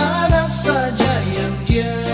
mana saja yang dia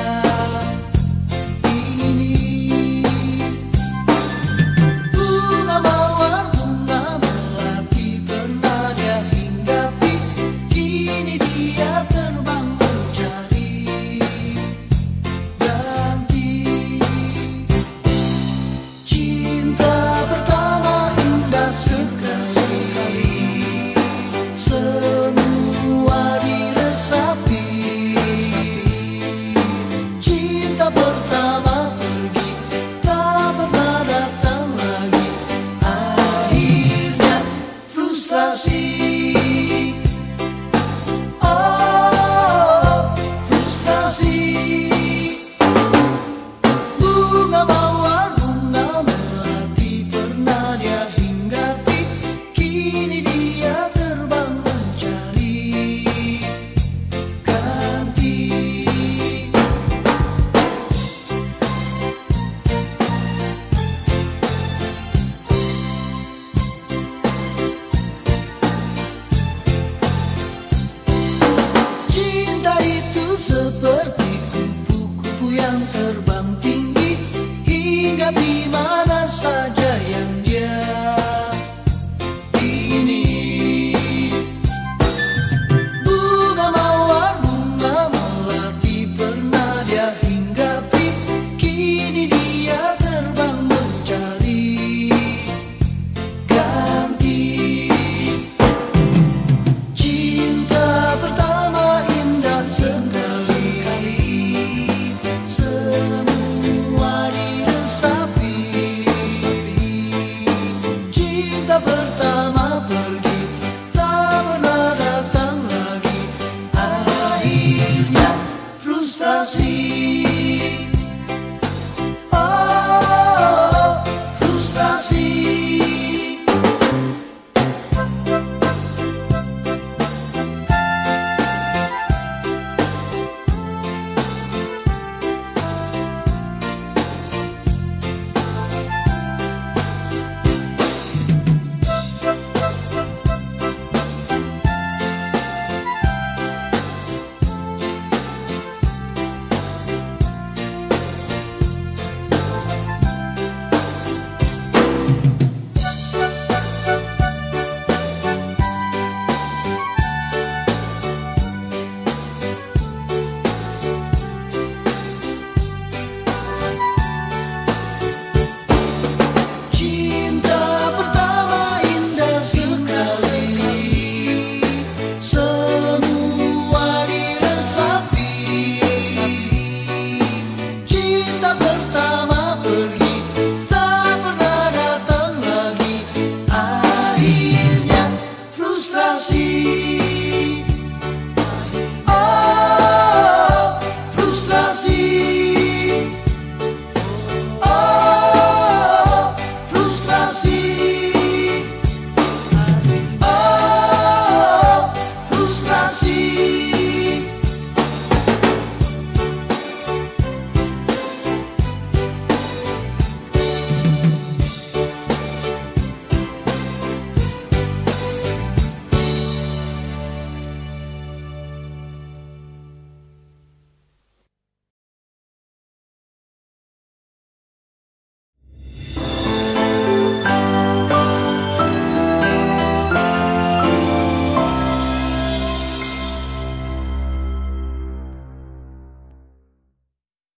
Sir